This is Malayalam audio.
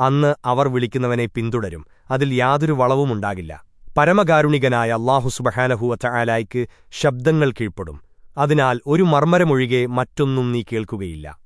അന്ന് അവർ വിളിക്കുന്നവനെ പിന്തുടരും. അതിൽ യാതൊരു വളവുമുണ്ടാകില്ല പരമകാരുണികനായ അള്ളാഹു സുബഹാനഹുവറ്റ ആലായ്ക്ക് ശബ്ദങ്ങൾ കീഴ്പ്പെടും. അതിനാൽ ഒരു മർമ്മരമൊഴികെ മറ്റൊന്നും നീ കേൾക്കുകയില്ല.